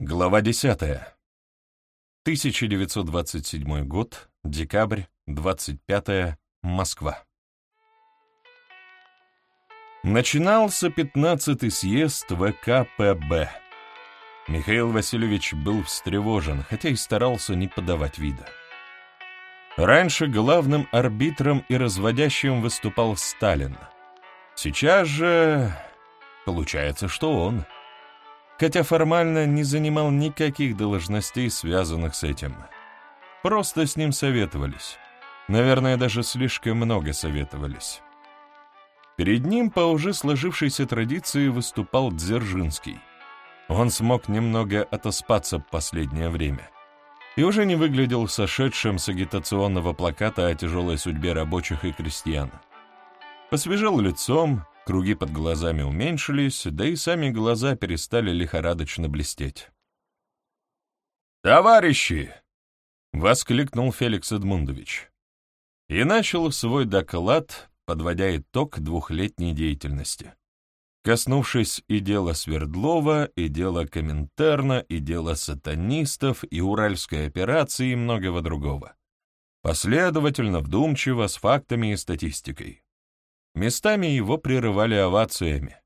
Глава 10. 1927 год, декабрь, 25 Москва. Начинался 15-й съезд ВКПБ. Михаил Васильевич был встревожен, хотя и старался не подавать вида. Раньше главным арбитром и разводящим выступал Сталин. Сейчас же получается, что он — хотя формально не занимал никаких должностей, связанных с этим. Просто с ним советовались. Наверное, даже слишком много советовались. Перед ним по уже сложившейся традиции выступал Дзержинский. Он смог немного отоспаться в последнее время и уже не выглядел сошедшим с агитационного плаката о тяжелой судьбе рабочих и крестьян. Посвежел лицом, Круги под глазами уменьшились, да и сами глаза перестали лихорадочно блестеть. «Товарищи!» — воскликнул Феликс Эдмундович. И начал свой доклад, подводя итог двухлетней деятельности, коснувшись и дела Свердлова, и дела Коминтерна, и дела сатанистов, и Уральской операции, и многого другого. Последовательно, вдумчиво, с фактами и статистикой. Местами его прерывали овациями.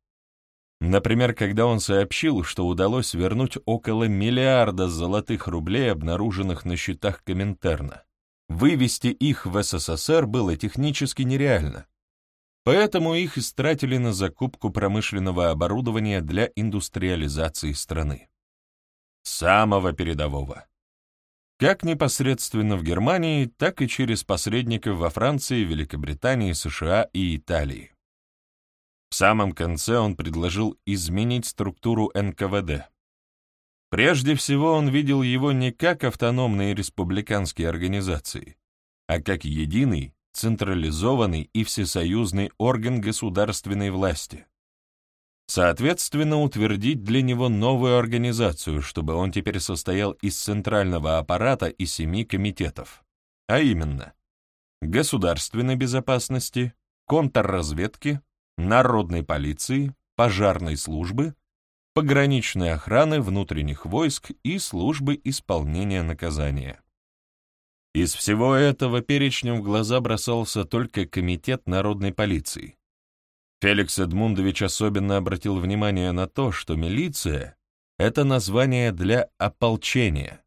Например, когда он сообщил, что удалось вернуть около миллиарда золотых рублей, обнаруженных на счетах Коминтерна. Вывести их в СССР было технически нереально. Поэтому их истратили на закупку промышленного оборудования для индустриализации страны. Самого передового как непосредственно в Германии, так и через посредников во Франции, Великобритании, США и Италии. В самом конце он предложил изменить структуру НКВД. Прежде всего он видел его не как автономные республиканские организации, а как единый, централизованный и всесоюзный орган государственной власти, Соответственно, утвердить для него новую организацию, чтобы он теперь состоял из центрального аппарата и семи комитетов, а именно государственной безопасности, контрразведки, народной полиции, пожарной службы, пограничной охраны внутренних войск и службы исполнения наказания. Из всего этого перечнем в глаза бросался только Комитет народной полиции, Феликс Эдмундович особенно обратил внимание на то, что милиция — это название для ополчения,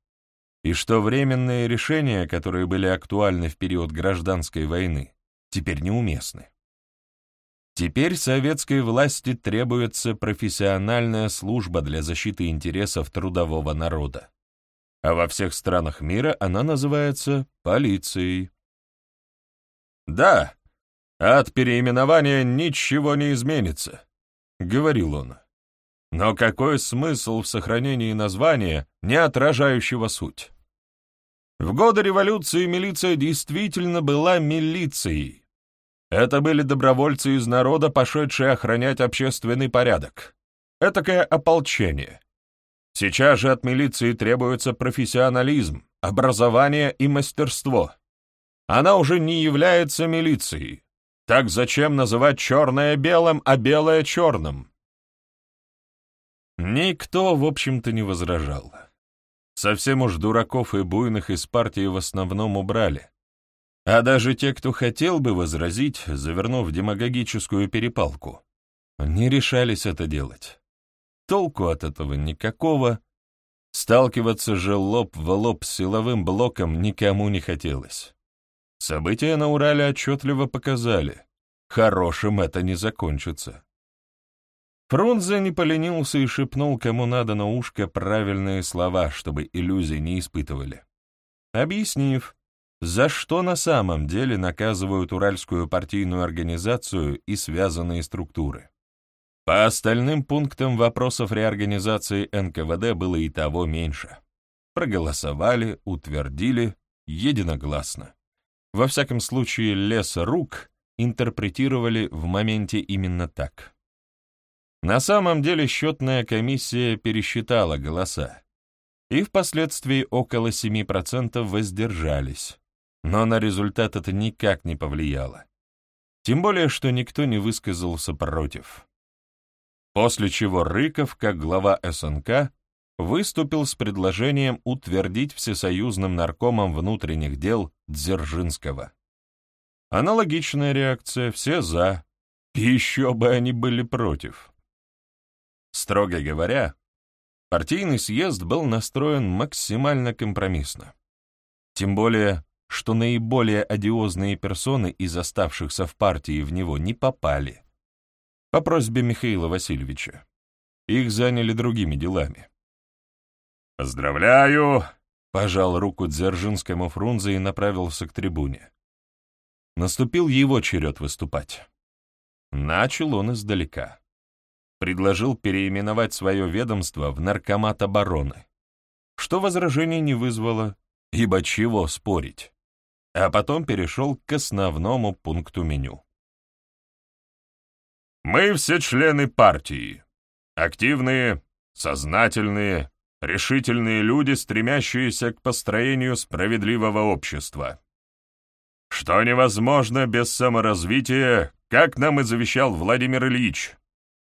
и что временные решения, которые были актуальны в период гражданской войны, теперь неуместны. Теперь советской власти требуется профессиональная служба для защиты интересов трудового народа, а во всех странах мира она называется полицией. Да, от переименования ничего не изменится, — говорил он. Но какой смысл в сохранении названия, не отражающего суть? В годы революции милиция действительно была милицией. Это были добровольцы из народа, пошедшие охранять общественный порядок. Этакое ополчение. Сейчас же от милиции требуется профессионализм, образование и мастерство. Она уже не является милицией, так зачем называть черное белым, а белое черным? Никто, в общем-то, не возражал. Совсем уж дураков и буйных из партии в основном убрали. А даже те, кто хотел бы возразить, завернув демагогическую перепалку, не решались это делать. Толку от этого никакого. Сталкиваться же лоб в лоб с силовым блоком никому не хотелось. События на Урале отчетливо показали. Хорошим это не закончится. Фрунзе не поленился и шепнул кому надо на ушко правильные слова, чтобы иллюзий не испытывали. Объяснив, за что на самом деле наказывают Уральскую партийную организацию и связанные структуры. По остальным пунктам вопросов реорганизации НКВД было и того меньше. Проголосовали, утвердили, единогласно. Во всяком случае, лес рук интерпретировали в моменте именно так. На самом деле счетная комиссия пересчитала голоса, и впоследствии около 7% воздержались, но на результат это никак не повлияло. Тем более, что никто не высказался против. После чего Рыков, как глава СНК, выступил с предложением утвердить всесоюзным наркомом внутренних дел Дзержинского. Аналогичная реакция, все «за», еще бы они были против. Строго говоря, партийный съезд был настроен максимально компромиссно. Тем более, что наиболее одиозные персоны из оставшихся в партии в него не попали. По просьбе Михаила Васильевича. Их заняли другими делами. «Поздравляю!» — пожал руку Дзержинскому Фрунзе и направился к трибуне. Наступил его черед выступать. Начал он издалека. Предложил переименовать свое ведомство в Наркомат обороны, что возражений не вызвало, ибо чего спорить. А потом перешел к основному пункту меню. «Мы все члены партии. Активные, сознательные, решительные люди, стремящиеся к построению справедливого общества. Что невозможно без саморазвития, как нам и завещал Владимир Ильич.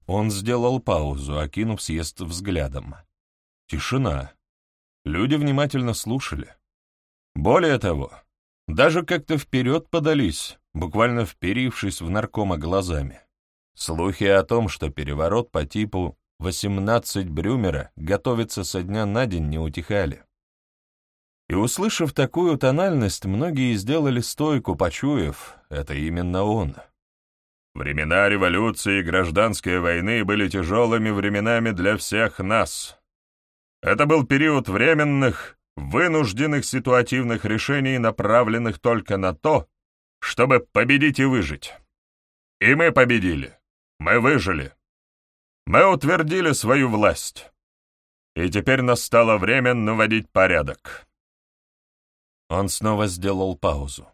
Он сделал паузу, окинув съезд взглядом. Тишина. Люди внимательно слушали. Более того, даже как-то вперед подались, буквально вперившись в наркома глазами. Слухи о том, что переворот по типу 18 Брюмера готовится со дня на день, не утихали. И, услышав такую тональность, многие сделали стойку, почуяв, это именно он. Времена революции и гражданской войны были тяжелыми временами для всех нас. Это был период временных, вынужденных ситуативных решений, направленных только на то, чтобы победить и выжить. И мы победили. Мы выжили. Мы утвердили свою власть. И теперь настало время наводить порядок. Он снова сделал паузу.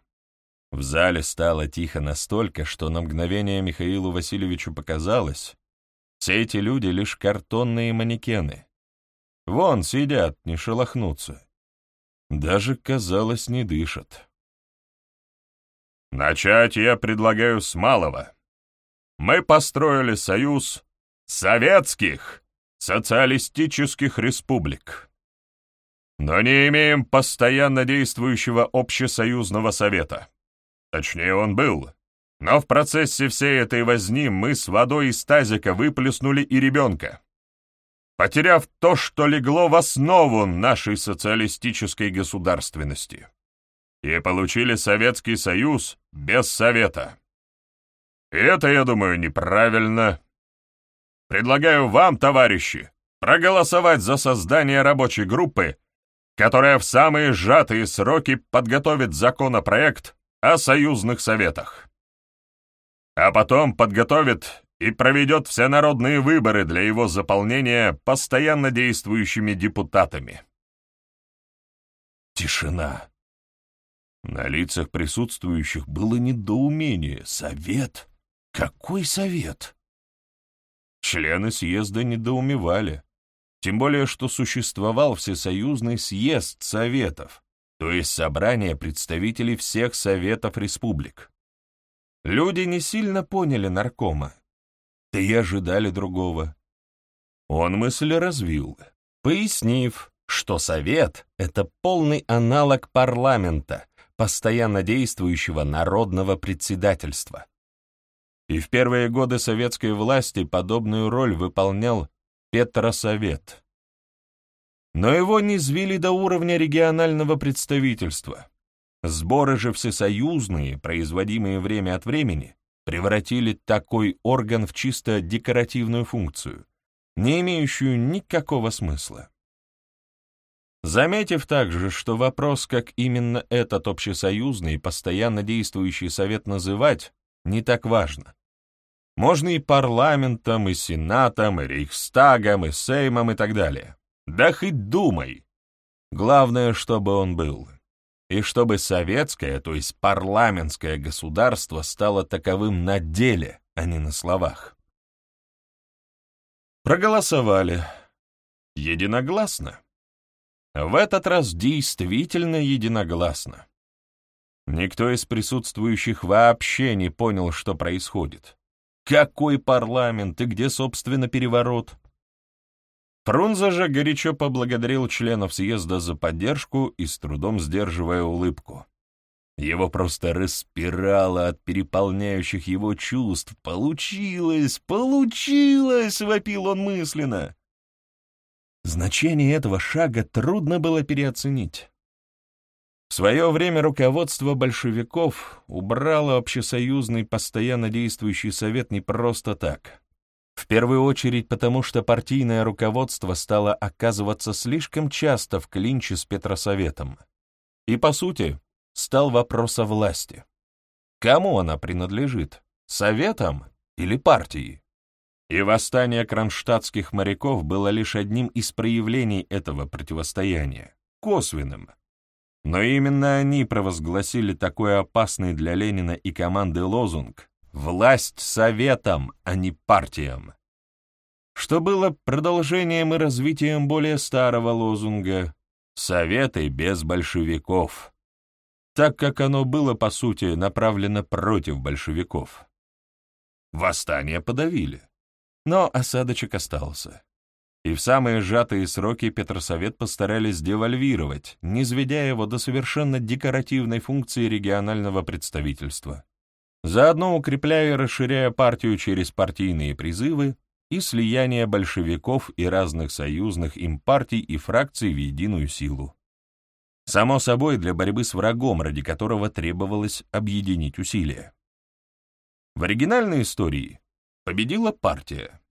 В зале стало тихо настолько, что на мгновение Михаилу Васильевичу показалось, все эти люди — лишь картонные манекены. Вон сидят, не шелохнутся. Даже, казалось, не дышат. Начать я предлагаю с малого. Мы построили союз советских социалистических республик но не имеем постоянно действующего общесоюзного совета. Точнее, он был. Но в процессе всей этой возни мы с водой из тазика выплеснули и ребенка. Потеряв то, что легло в основу нашей социалистической государственности. И получили Советский Союз без совета. И это, я думаю, неправильно. Предлагаю вам, товарищи, проголосовать за создание рабочей группы которая в самые сжатые сроки подготовит законопроект о союзных советах. А потом подготовит и проведет всенародные выборы для его заполнения постоянно действующими депутатами. Тишина. На лицах присутствующих было недоумение. Совет? Какой совет? Члены съезда недоумевали. Тем более, что существовал Всесоюзный съезд Советов, то есть собрание представителей всех Советов Республик. Люди не сильно поняли наркома, да и ожидали другого. Он мысль развил, пояснив, что Совет — это полный аналог парламента, постоянно действующего народного председательства. И в первые годы советской власти подобную роль выполнял Петросовет. Но его не звили до уровня регионального представительства. Сборы же всесоюзные, производимые время от времени, превратили такой орган в чисто декоративную функцию, не имеющую никакого смысла. Заметив также, что вопрос, как именно этот общесоюзный, постоянно действующий совет называть, не так важно. Можно и парламентом, и сенатом, и рейхстагом, и сеймом, и так далее. Да хоть думай. Главное, чтобы он был. И чтобы советское, то есть парламентское государство стало таковым на деле, а не на словах. Проголосовали. Единогласно. В этот раз действительно единогласно. Никто из присутствующих вообще не понял, что происходит. Какой парламент и где, собственно, переворот? Фрунзе же горячо поблагодарил членов съезда за поддержку и с трудом сдерживая улыбку. Его просто распирало от переполняющих его чувств. «Получилось! Получилось!» — вопил он мысленно. Значение этого шага трудно было переоценить. В свое время руководство большевиков убрало общесоюзный постоянно действующий совет не просто так. В первую очередь потому, что партийное руководство стало оказываться слишком часто в клинче с Петросоветом. И, по сути, стал вопрос о власти. Кому она принадлежит? Советам или партии? И восстание кронштадтских моряков было лишь одним из проявлений этого противостояния, косвенным. Но именно они провозгласили такой опасный для Ленина и команды лозунг «Власть советам, а не партиям», что было продолжением и развитием более старого лозунга «Советы без большевиков», так как оно было, по сути, направлено против большевиков. Восстание подавили, но осадочек остался. И в самые сжатые сроки Петросовет постарались девальвировать, не сведя его до совершенно декоративной функции регионального представительства, заодно укрепляя и расширяя партию через партийные призывы и слияние большевиков и разных союзных им партий и фракций в единую силу. Само собой, для борьбы с врагом, ради которого требовалось объединить усилия. В оригинальной истории победила партия.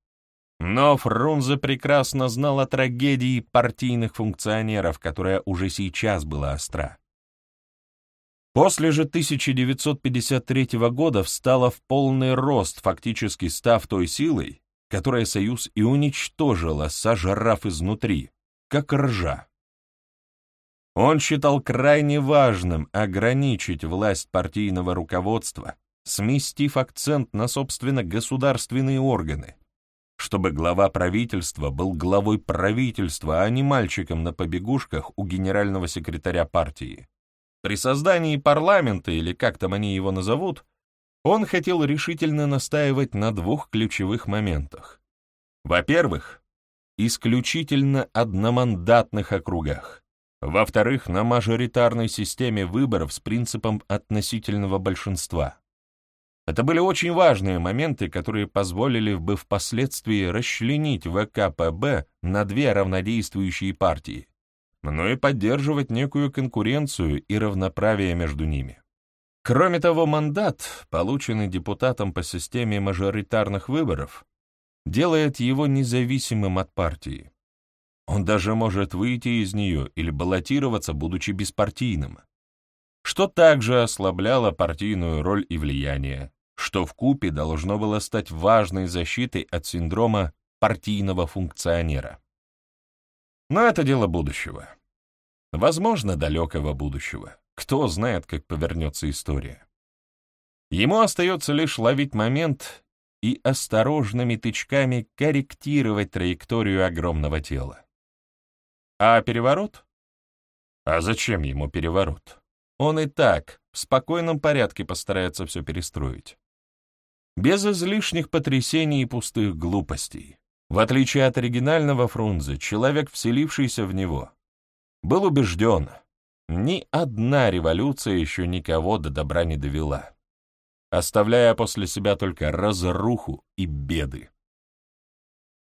Но Фрунзе прекрасно знал о трагедии партийных функционеров, которая уже сейчас была остра. После же 1953 года встала в полный рост, фактически став той силой, которая Союз и уничтожила, сожрав изнутри, как ржа. Он считал крайне важным ограничить власть партийного руководства, сместив акцент на, собственно, государственные органы, чтобы глава правительства был главой правительства, а не мальчиком на побегушках у генерального секретаря партии. При создании парламента, или как там они его назовут, он хотел решительно настаивать на двух ключевых моментах. Во-первых, исключительно одномандатных округах. Во-вторых, на мажоритарной системе выборов с принципом относительного большинства. Это были очень важные моменты, которые позволили бы впоследствии расчленить ВКПБ на две равнодействующие партии, но и поддерживать некую конкуренцию и равноправие между ними. Кроме того, мандат, полученный депутатом по системе мажоритарных выборов, делает его независимым от партии. Он даже может выйти из нее или баллотироваться, будучи беспартийным, что также ослабляло партийную роль и влияние, что в купе должно было стать важной защитой от синдрома партийного функционера. Но это дело будущего. Возможно, далекого будущего. Кто знает, как повернется история. Ему остается лишь ловить момент и осторожными тычками корректировать траекторию огромного тела. А переворот? А зачем ему переворот? Он и так в спокойном порядке постарается все перестроить. Без излишних потрясений и пустых глупостей. В отличие от оригинального Фрунзе, человек, вселившийся в него, был убежден, ни одна революция еще никого до добра не довела, оставляя после себя только разруху и беды.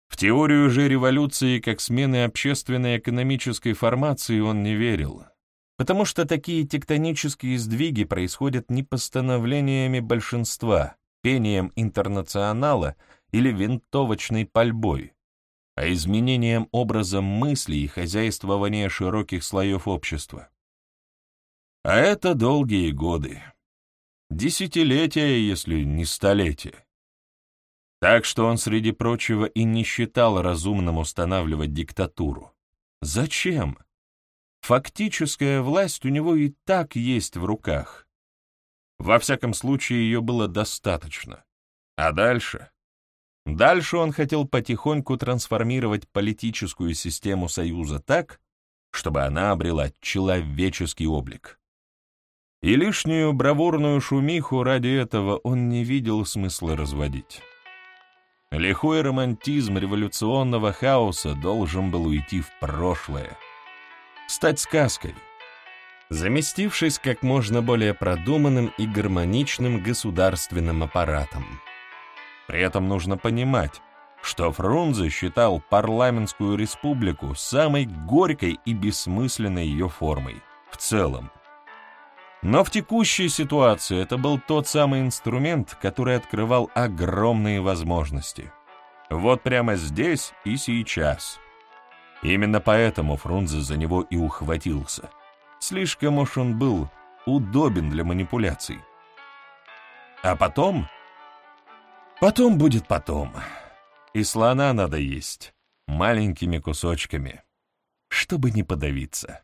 В теорию же революции как смены общественной экономической формации он не верил, потому что такие тектонические сдвиги происходят не постановлениями большинства, пением интернационала или винтовочной пальбой, а изменением образа мысли и хозяйствования широких слоев общества. А это долгие годы. Десятилетия, если не столетия. Так что он, среди прочего, и не считал разумным устанавливать диктатуру. Зачем? Фактическая власть у него и так есть в руках. Во всяком случае, ее было достаточно. А дальше? Дальше он хотел потихоньку трансформировать политическую систему Союза так, чтобы она обрела человеческий облик. И лишнюю бравурную шумиху ради этого он не видел смысла разводить. Лихой романтизм революционного хаоса должен был уйти в прошлое, стать сказкой, заместившись как можно более продуманным и гармоничным государственным аппаратом. При этом нужно понимать, что Фрунзе считал парламентскую республику самой горькой и бессмысленной ее формой в целом. Но в текущей ситуации это был тот самый инструмент, который открывал огромные возможности. Вот прямо здесь и сейчас. Именно поэтому Фрунзе за него и ухватился. Слишком уж он был удобен для манипуляций. А потом... Потом будет потом. И слона надо есть маленькими кусочками, чтобы не подавиться.